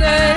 day.